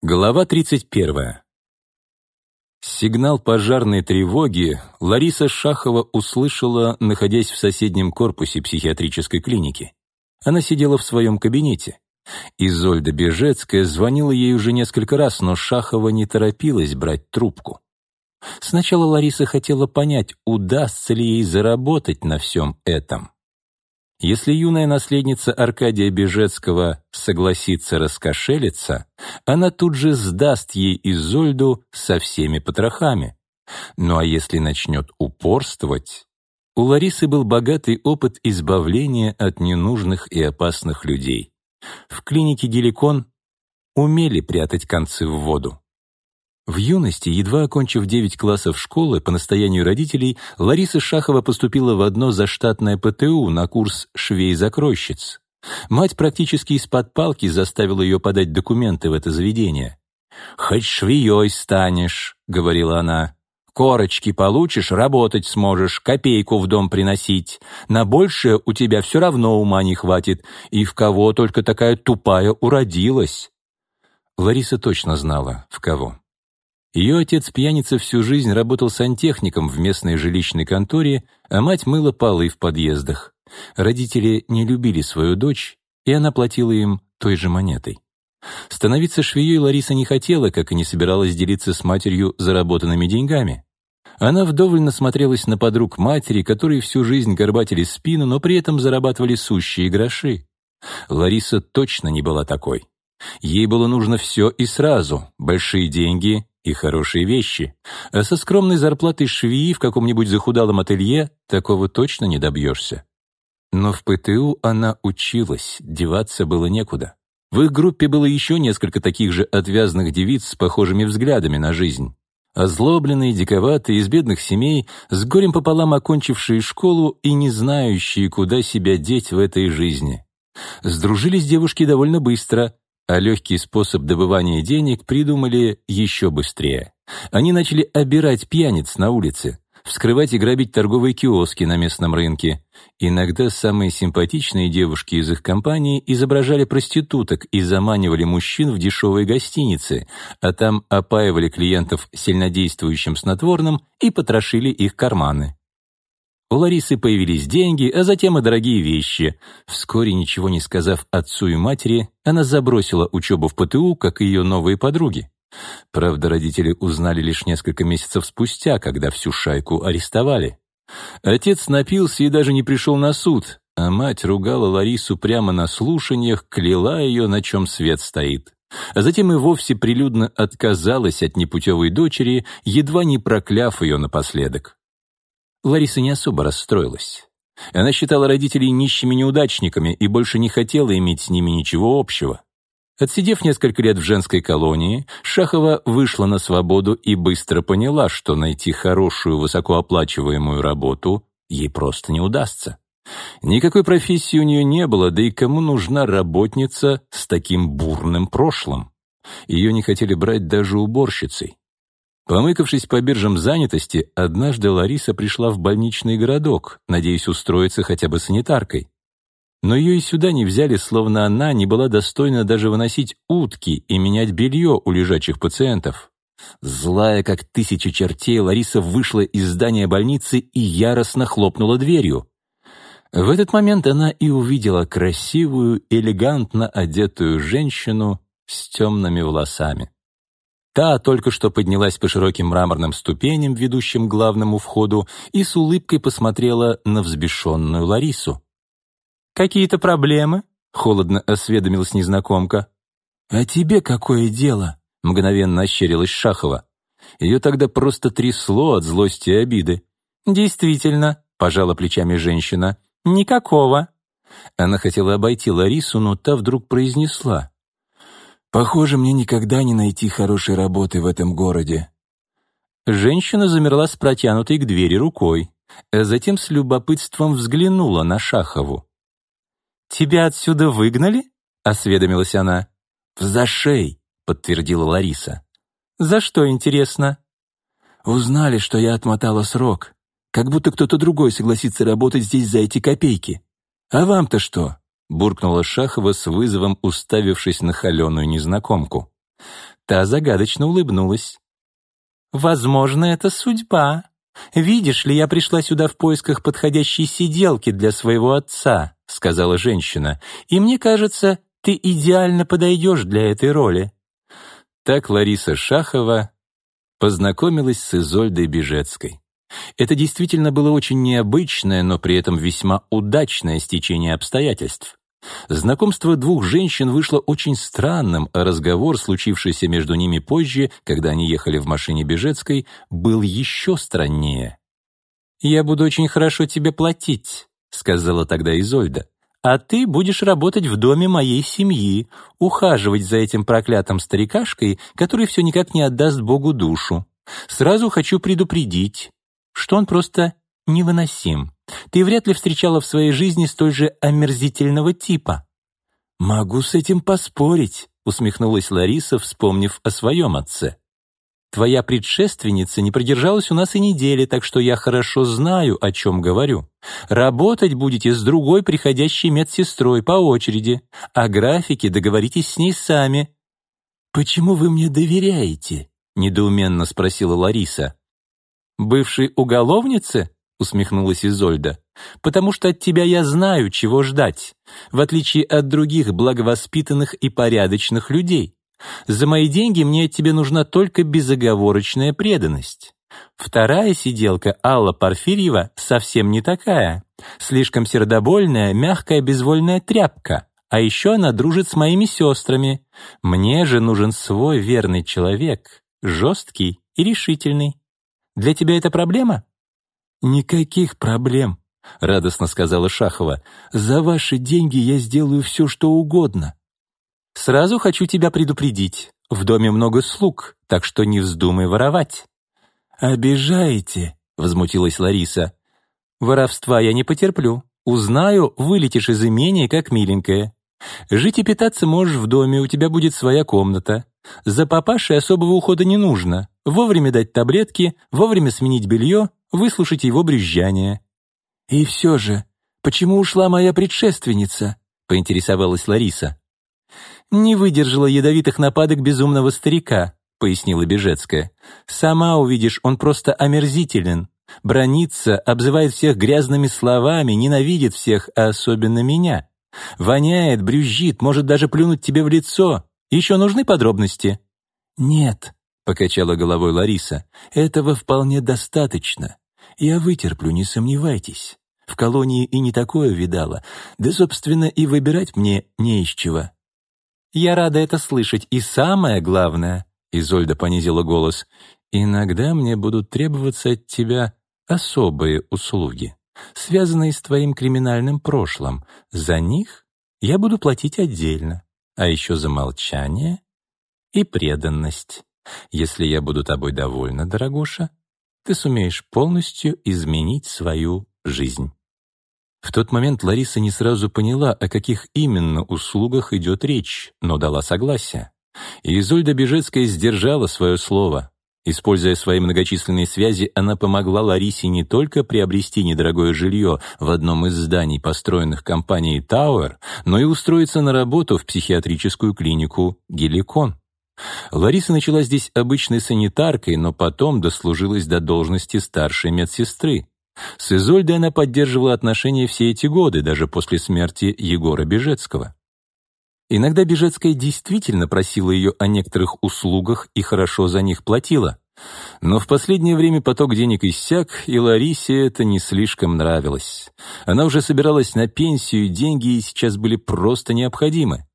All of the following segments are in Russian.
Глава 31. Сигнал пожарной тревоги Лариса Шахова услышала, находясь в соседнем корпусе психиатрической клиники. Она сидела в своем кабинете. Изольда Бежецкая звонила ей уже несколько раз, но Шахова не торопилась брать трубку. Сначала Лариса хотела понять, удастся ли ей заработать на всем этом. Если юная наследница Аркадия Бежецкого согласится раскошелиться, она тут же сдаст ей Изольду со всеми потрохами. Ну а если начнет упорствовать... У Ларисы был богатый опыт избавления от ненужных и опасных людей. В клинике «Геликон» умели прятать концы в воду. В юности, едва окончив 9 классов школы, по настоянию родителей, Лариса Шахова поступила в одно заштатное ПТУ на курс швей-закройщиц. Мать практически из-под палки заставила ее подать документы в это заведение. «Хоть швеей станешь», — говорила она. «Корочки получишь, работать сможешь, копейку в дом приносить. На большее у тебя все равно ума не хватит, и в кого только такая тупая уродилась». Лариса точно знала, в кого. Ее отец-пьяница всю жизнь работал сантехником в местной жилищной конторе, а мать мыла полы в подъездах. Родители не любили свою дочь, и она платила им той же монетой. Становиться швеей Лариса не хотела, как и не собиралась делиться с матерью заработанными деньгами. Она вдоволь насмотрелась на подруг матери, которые всю жизнь горбатили спину, но при этом зарабатывали сущие гроши. Лариса точно не была такой. Ей было нужно все и сразу — большие деньги и хорошие вещи. А со скромной зарплатой швеи в каком-нибудь захудалом ателье такого точно не добьешься. Но в ПТУ она училась, деваться было некуда. В их группе было еще несколько таких же отвязных девиц с похожими взглядами на жизнь. Озлобленные, диковатые, из бедных семей, с горем пополам окончившие школу и не знающие, куда себя деть в этой жизни. Сдружились девушки довольно быстро, а легкий способ добывания денег придумали еще быстрее. Они начали обирать пьяниц на улице, вскрывать и грабить торговые киоски на местном рынке. Иногда самые симпатичные девушки из их компании изображали проституток и заманивали мужчин в дешевые гостиницы, а там опаивали клиентов сильнодействующим снотворным и потрошили их карманы. У Ларисы появились деньги, а затем и дорогие вещи. Вскоре, ничего не сказав отцу и матери, она забросила учебу в ПТУ, как и ее новые подруги. Правда, родители узнали лишь несколько месяцев спустя, когда всю шайку арестовали. Отец напился и даже не пришел на суд, а мать ругала Ларису прямо на слушаниях, кляла ее, на чем свет стоит. А затем и вовсе прилюдно отказалась от непутевой дочери, едва не прокляв ее напоследок. Лариса не особо расстроилась. Она считала родителей нищими неудачниками и больше не хотела иметь с ними ничего общего. Отсидев несколько лет в женской колонии, Шахова вышла на свободу и быстро поняла, что найти хорошую высокооплачиваемую работу ей просто не удастся. Никакой профессии у нее не было, да и кому нужна работница с таким бурным прошлым? Ее не хотели брать даже уборщицей. Помыкавшись по биржам занятости, однажды Лариса пришла в больничный городок, надеясь устроиться хотя бы санитаркой. Но ее и сюда не взяли, словно она не была достойна даже выносить утки и менять белье у лежачих пациентов. Злая, как тысяча чертей, Лариса вышла из здания больницы и яростно хлопнула дверью. В этот момент она и увидела красивую, элегантно одетую женщину с темными волосами. Та только что поднялась по широким мраморным ступеням, ведущим к главному входу, и с улыбкой посмотрела на взбешенную Ларису. «Какие-то проблемы?» — холодно осведомилась незнакомка. «А тебе какое дело?» — мгновенно ощерилась Шахова. Ее тогда просто трясло от злости и обиды. «Действительно», — пожала плечами женщина, — «никакого». Она хотела обойти Ларису, но та вдруг произнесла. Похоже, мне никогда не найти хорошей работы в этом городе. Женщина замерла с протянутой к двери рукой, а затем с любопытством взглянула на Шахову. «Тебя отсюда выгнали?» — осведомилась она. «В зашей», — подтвердила Лариса. «За что, интересно?» «Узнали, что я отмотала срок. Как будто кто-то другой согласится работать здесь за эти копейки. А вам-то что?» Буркнула Шахова с вызовом, уставившись на холеную незнакомку. Та загадочно улыбнулась. «Возможно, это судьба. Видишь ли, я пришла сюда в поисках подходящей сиделки для своего отца», сказала женщина, «и мне кажется, ты идеально подойдешь для этой роли». Так Лариса Шахова познакомилась с Изольдой Бежецкой. Это действительно было очень необычное, но при этом весьма удачное стечение обстоятельств. Знакомство двух женщин вышло очень странным, а разговор, случившийся между ними позже, когда они ехали в машине Бежецкой, был еще страннее. «Я буду очень хорошо тебе платить», — сказала тогда Изольда. «А ты будешь работать в доме моей семьи, ухаживать за этим проклятым старикашкой, который все никак не отдаст Богу душу. Сразу хочу предупредить, что он просто невыносим. Ты вряд ли встречала в своей жизни столь же омерзительного типа». «Могу с этим поспорить», — усмехнулась Лариса, вспомнив о своем отце. «Твоя предшественница не продержалась у нас и недели, так что я хорошо знаю, о чем говорю. Работать будете с другой приходящей медсестрой по очереди, а графике договоритесь с ней сами». «Почему вы мне доверяете?» — недоуменно спросила Лариса. «Бывшей уголовнице?» — усмехнулась Изольда. «Потому что от тебя я знаю, чего ждать, в отличие от других благовоспитанных и порядочных людей. За мои деньги мне от тебя нужна только безоговорочная преданность. Вторая сиделка, Алла Порфирьева, совсем не такая. Слишком сердобольная, мягкая, безвольная тряпка. А еще она дружит с моими сестрами. Мне же нужен свой верный человек, жесткий и решительный. Для тебя это проблема?» «Никаких проблем», — радостно сказала Шахова. «За ваши деньги я сделаю все, что угодно». «Сразу хочу тебя предупредить. В доме много слуг, так что не вздумай воровать». «Обижаете», — возмутилась Лариса. «Воровства я не потерплю. Узнаю, вылетишь из имения, как миленькая. Жить и питаться можешь в доме, у тебя будет своя комната. За папашей особого ухода не нужно. Вовремя дать таблетки, вовремя сменить белье, выслушать его брюзжание. «И все же, почему ушла моя предшественница?» — поинтересовалась Лариса. «Не выдержала ядовитых нападок безумного старика», — пояснила Бежецкая. «Сама увидишь, он просто омерзителен. Бронится, обзывает всех грязными словами, ненавидит всех, а особенно меня. Воняет, брюзжит, может даже плюнуть тебе в лицо. Еще нужны подробности?» «Нет», покачала головой Лариса. Этого вполне достаточно. Я вытерплю, не сомневайтесь. В колонии и не такое видала. Да, собственно, и выбирать мне не из чего. Я рада это слышать. И самое главное, Изольда понизила голос, иногда мне будут требоваться от тебя особые услуги, связанные с твоим криминальным прошлым. За них я буду платить отдельно, а еще за молчание и преданность. Если я буду тобой довольна, дорогуша, ты сумеешь полностью изменить свою жизнь». В тот момент Лариса не сразу поняла, о каких именно услугах идет речь, но дала согласие. И Изольда Бежецкая сдержала свое слово. Используя свои многочисленные связи, она помогла Ларисе не только приобрести недорогое жилье в одном из зданий, построенных компанией Тауэр, но и устроиться на работу в психиатрическую клинику «Геликон». Лариса начала здесь обычной санитаркой, но потом дослужилась до должности старшей медсестры. С Изольдой она поддерживала отношения все эти годы, даже после смерти Егора Бежецкого. Иногда Бежецкая действительно просила ее о некоторых услугах и хорошо за них платила. Но в последнее время поток денег иссяк, и Ларисе это не слишком нравилось. Она уже собиралась на пенсию, деньги ей сейчас были просто необходимы.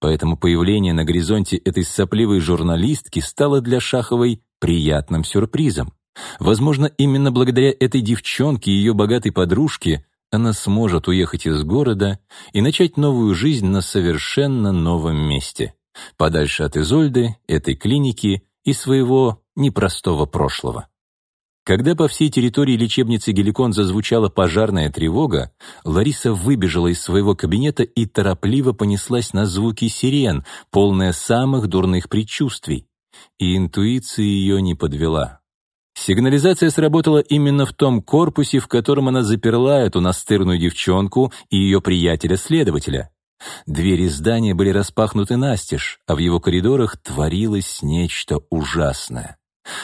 Поэтому появление на горизонте этой сопливой журналистки стало для Шаховой приятным сюрпризом. Возможно, именно благодаря этой девчонке и ее богатой подружке она сможет уехать из города и начать новую жизнь на совершенно новом месте, подальше от Изольды, этой клиники и своего непростого прошлого. Когда по всей территории лечебницы Геликон зазвучала пожарная тревога, Лариса выбежала из своего кабинета и торопливо понеслась на звуки сирен, полная самых дурных предчувствий. И интуиция ее не подвела. Сигнализация сработала именно в том корпусе, в котором она заперла эту настырную девчонку и ее приятеля-следователя. Двери здания были распахнуты настежь, а в его коридорах творилось нечто ужасное.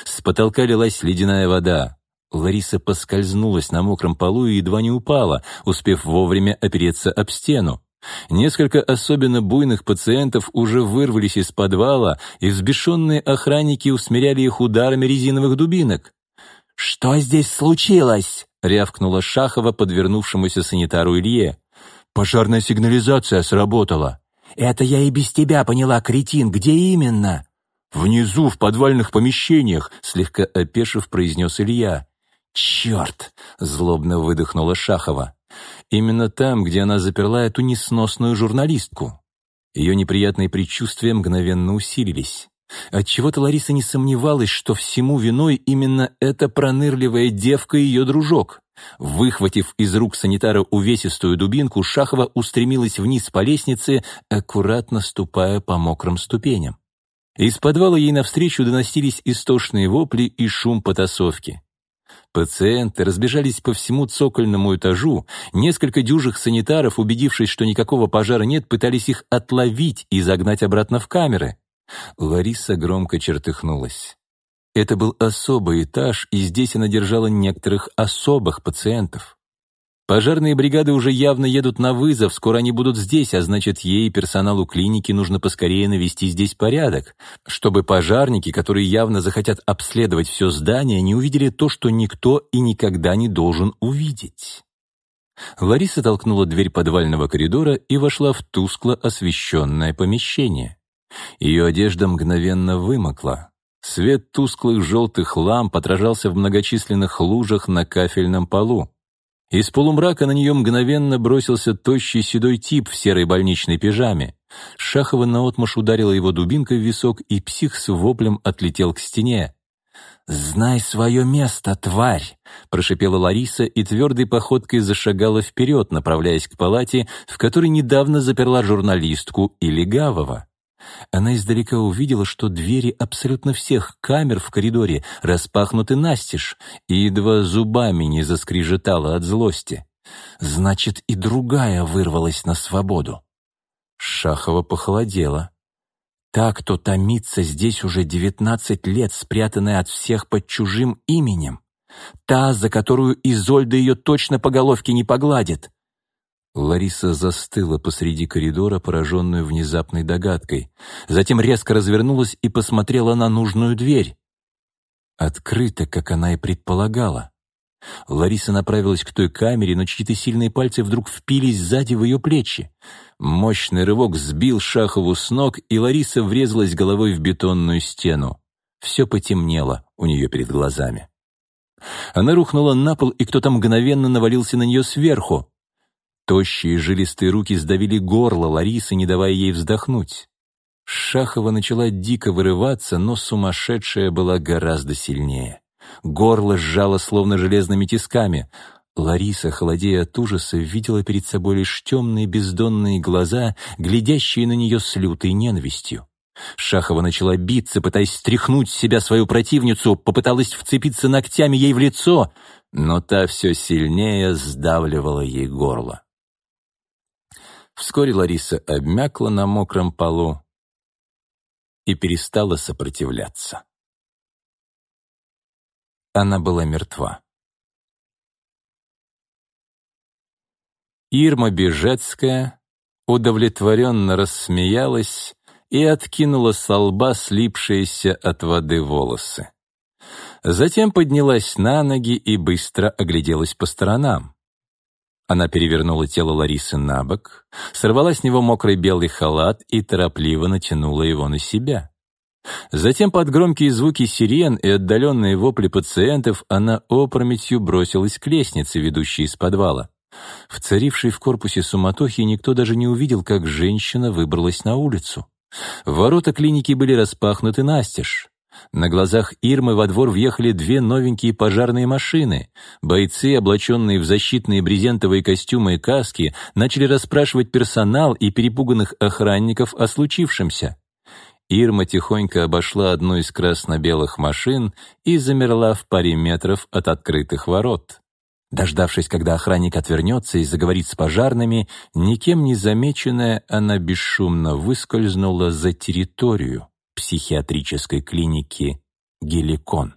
С потолка лилась ледяная вода. Лариса поскользнулась на мокром полу и едва не упала, успев вовремя опереться об стену. Несколько особенно буйных пациентов уже вырвались из подвала, и взбешенные охранники усмиряли их ударами резиновых дубинок. «Что здесь случилось?» — рявкнула Шахова подвернувшемуся санитару Илье. «Пожарная сигнализация сработала». «Это я и без тебя поняла, кретин. Где именно?» «Внизу, в подвальных помещениях», — слегка опешив, произнес Илья. «Черт!» — злобно выдохнула Шахова. Именно там, где она заперла эту несносную журналистку. Ее неприятные предчувствия мгновенно усилились. Отчего-то Лариса не сомневалась, что всему виной именно эта пронырливая девка и ее дружок. Выхватив из рук санитара увесистую дубинку, Шахова устремилась вниз по лестнице, аккуратно ступая по мокрым ступеням. Из подвала ей навстречу доносились истошные вопли и шум потасовки. Пациенты разбежались по всему цокольному этажу, несколько дюжих санитаров, убедившись, что никакого пожара нет, пытались их отловить и загнать обратно в камеры. Лариса громко чертыхнулась. Это был особый этаж, и здесь она держала некоторых особых пациентов. Пожарные бригады уже явно едут на вызов, скоро они будут здесь, а значит, ей и персоналу клиники нужно поскорее навести здесь порядок, чтобы пожарники, которые явно захотят обследовать все здание, не увидели то, что никто и никогда не должен увидеть. Лариса толкнула дверь подвального коридора и вошла в тускло освещенное помещение. Ее одежда мгновенно вымокла. Свет тусклых желтых ламп отражался в многочисленных лужах на кафельном полу. Из полумрака на нее мгновенно бросился тощий седой тип в серой больничной пижаме. Шахова наотмашь ударила его дубинкой в висок, и псих с воплем отлетел к стене. «Знай свое место, тварь!» — прошипела Лариса и твердой походкой зашагала вперед, направляясь к палате, в которой недавно заперла журналистку и легавого. Она издалека увидела, что двери абсолютно всех камер в коридоре распахнуты настежь, и едва зубами не заскрежетала от злости. Значит, и другая вырвалась на свободу. Шахова похолодела. Та, кто томится здесь уже девятнадцать лет, спрятанная от всех под чужим именем. Та, за которую Изольда ее точно по головке не погладит. Лариса застыла посреди коридора, пораженную внезапной догадкой. Затем резко развернулась и посмотрела на нужную дверь. Открыто, как она и предполагала. Лариса направилась к той камере, но чьи-то сильные пальцы вдруг впились сзади в ее плечи. Мощный рывок сбил Шахову с ног, и Лариса врезалась головой в бетонную стену. Все потемнело у нее перед глазами. Она рухнула на пол, и кто-то мгновенно навалился на нее сверху. Тощие жилистые руки сдавили горло Ларисы, не давая ей вздохнуть. Шахова начала дико вырываться, но сумасшедшая была гораздо сильнее. Горло сжало словно железными тисками. Лариса, холодея от ужаса, видела перед собой лишь темные бездонные глаза, глядящие на нее с лютой ненавистью. Шахова начала биться, пытаясь стряхнуть с себя свою противницу, попыталась вцепиться ногтями ей в лицо, но та все сильнее сдавливала ей горло. Вскоре Лариса обмякла на мокром полу и перестала сопротивляться. Она была мертва. Ирма Бежецкая удовлетворенно рассмеялась и откинула со лба слипшиеся от воды волосы. Затем поднялась на ноги и быстро огляделась по сторонам. Она перевернула тело Ларисы на бок, сорвала с него мокрый белый халат и торопливо натянула его на себя. Затем под громкие звуки сирен и отдаленные вопли пациентов она опрометью бросилась к лестнице, ведущей из подвала. В царившей в корпусе суматохи никто даже не увидел, как женщина выбралась на улицу. Ворота клиники были распахнуты настежь. На глазах Ирмы во двор въехали две новенькие пожарные машины. Бойцы, облаченные в защитные брезентовые костюмы и каски, начали расспрашивать персонал и перепуганных охранников о случившемся. Ирма тихонько обошла одну из красно-белых машин и замерла в паре метров от открытых ворот. Дождавшись, когда охранник отвернется и заговорит с пожарными, никем не замеченная, она бесшумно выскользнула за территорию психиатрической клиники «Геликон».